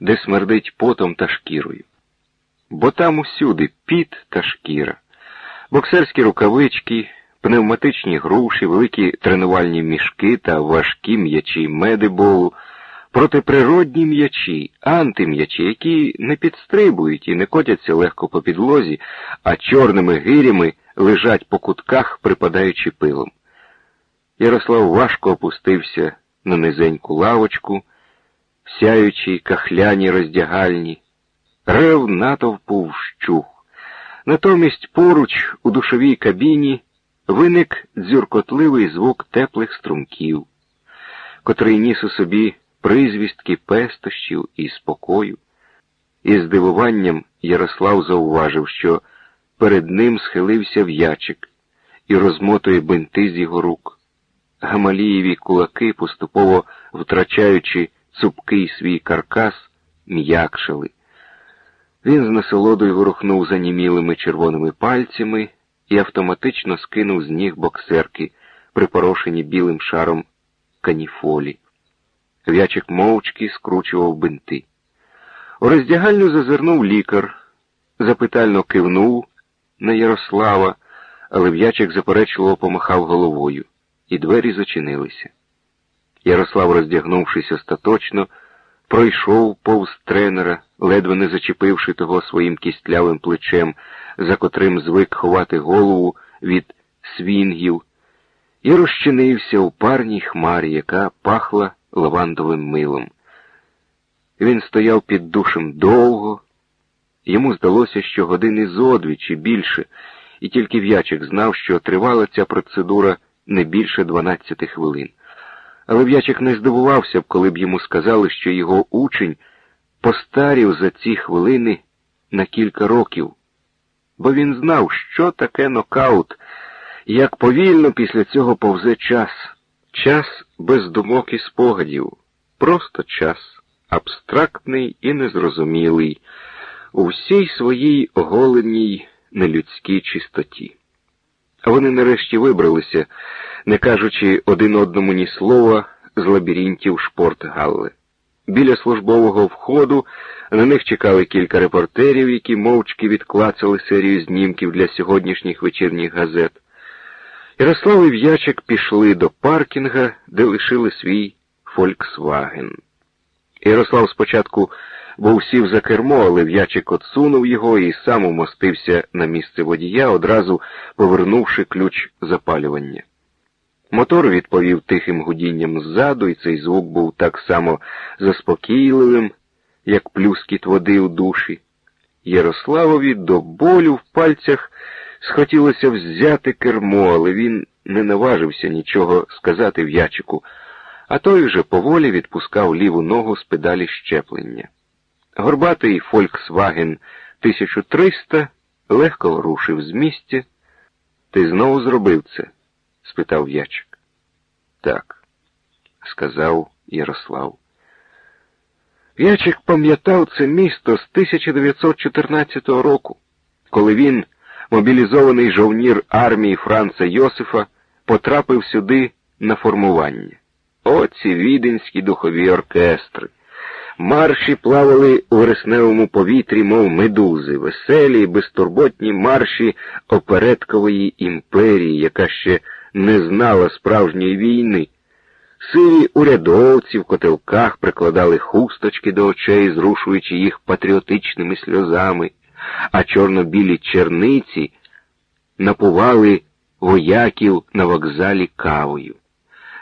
де смердить потом та шкірою. Бо там усюди піт та шкіра, боксерські рукавички, пневматичні груші, великі тренувальні мішки та важкі м'ячі медиболу, протиприродні м'ячі, антим'ячі, які не підстрибують і не котяться легко по підлозі, а чорними гирями лежать по кутках, припадаючи пилом. Ярослав важко опустився на низеньку лавочку, сяючій кахляні роздягальні, рев натовпу вщух. Натомість поруч у душовій кабіні виник дзюркотливий звук теплих струмків, котрий ніс у собі призвістки пестощів і спокою. І здивуванням Ярослав зауважив, що перед ним схилився в'ячик і розмотує бинти з його рук. Гамалієві кулаки, поступово втрачаючи цупкий свій каркас, м'якшали. Він з насолодою ворухнув занімілими червоними пальцями і автоматично скинув з ніг боксерки, припорошені білим шаром каніфолі. В'ячик мовчки скручував бинти. У роздягальню зазирнув лікар, запитально кивнув на Ярослава, але в'ячик заперечливо помахав головою, і двері зачинилися. Ярослав, роздягнувшись остаточно, пройшов повз тренера, ледве не зачепивши того своїм кістлявим плечем, за котрим звик ховати голову від свінгів, і розчинився у парній хмарі, яка пахла лавандовим милом. Він стояв під душем довго, йому здалося, що години зодві чи більше, і тільки в'ячик знав, що тривала ця процедура не більше 12 хвилин. Але в'ячик не здивувався б, коли б йому сказали, що його учень постарів за ці хвилини на кілька років, бо він знав, що таке нокаут, як повільно після цього повзе час. Час без думок і спогадів, просто час, абстрактний і незрозумілий, у всій своїй оголеній нелюдській чистоті. Вони нарешті вибралися, не кажучи один одному ні слова з лабіринтів шпортгалли. Біля службового входу на них чекали кілька репортерів, які мовчки відклацали серію знімків для сьогоднішніх вечірніх газет. Ярослав і В'ячик пішли до паркінга, де лишили свій Фольксваген. Ярослав спочатку був сів за кермо, але В'ячик отсунув його і сам умостився на місце водія, одразу повернувши ключ запалювання. Мотор відповів тихим гудінням ззаду, і цей звук був так само заспокійливим, як плюскіт води у душі. Ярославові до болю в пальцях схотілося взяти кермо, але він не наважився нічого сказати в'ячику, а той вже поволі відпускав ліву ногу з педалі щеплення. Горбатий Volkswagen 1300 легко рушив з місця. Ти знову зробив це? спитав в'ячик. Так, сказав Ярослав. В'ячик пам'ятав це місто з 1914 року, коли він мобілізований жовнір армії Франца Йосифа потрапив сюди на формування. Оці віденські духові оркестри. Марші плавали у вересневому повітрі, мов медузи, веселі, безтурботні марші опередкової імперії, яка ще не знала справжньої війни. Сиві урядовці в котелках прикладали хусточки до очей, зрушуючи їх патріотичними сльозами а чорно-білі черниці напували вояків на вокзалі кавою.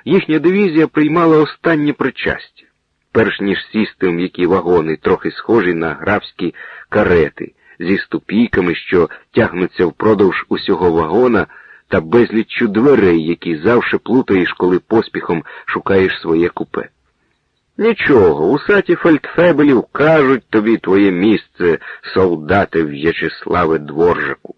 Їхня дивізія приймала останнє причастя, перш ніж сісти в м'які вагони, трохи схожі на графські карети, зі ступійками, що тягнуться впродовж усього вагона, та безліччю дверей, які завше плутаєш, коли поспіхом шукаєш своє купе. Нічого, усаті фельдфебелів кажуть тобі твоє місце, солдати В'ячеславе Дворжаку.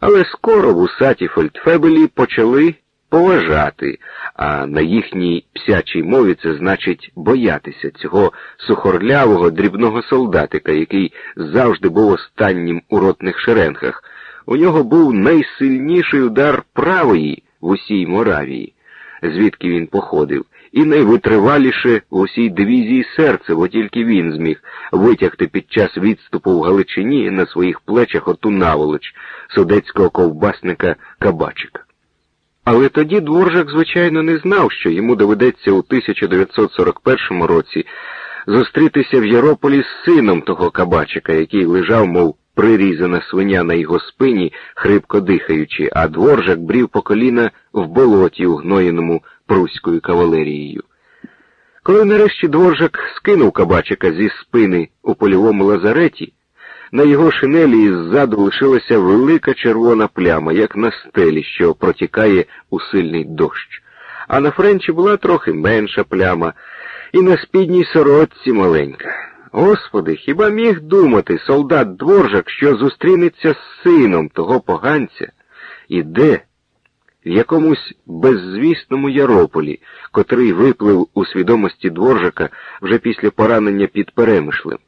Але скоро в усаті фельдфебелі почали поважати, а на їхній псячій мові це значить боятися цього сухорлявого дрібного солдатика, який завжди був останнім у ротних шеренгах. У нього був найсильніший удар правої в усій Моравії, звідки він походив і найвитриваліше в усій дивізії серце, бо тільки він зміг витягти під час відступу в Галичині на своїх плечах оту наволоч судецького ковбасника Кабачика. Але тоді Дворжак, звичайно, не знав, що йому доведеться у 1941 році зустрітися в Ярополі з сином того Кабачика, який лежав, мов прирізана свиня на його спині, хрипко дихаючи, а дворжак брів по коліна в болоті, угноєному пруською кавалерією. Коли нарешті дворжак скинув кабачика зі спини у польовому лазареті, на його шинелі ззаду лишилася велика червона пляма, як на стелі, що протікає у сильний дощ. А на Френчі була трохи менша пляма, і на спідній сорочці маленька. Господи, хіба міг думати солдат дворжак, що зустрінеться з сином того поганця? І де? В якомусь беззвісному Ярополі, котрий виплив у свідомості дворжака вже після поранення під перемишлем.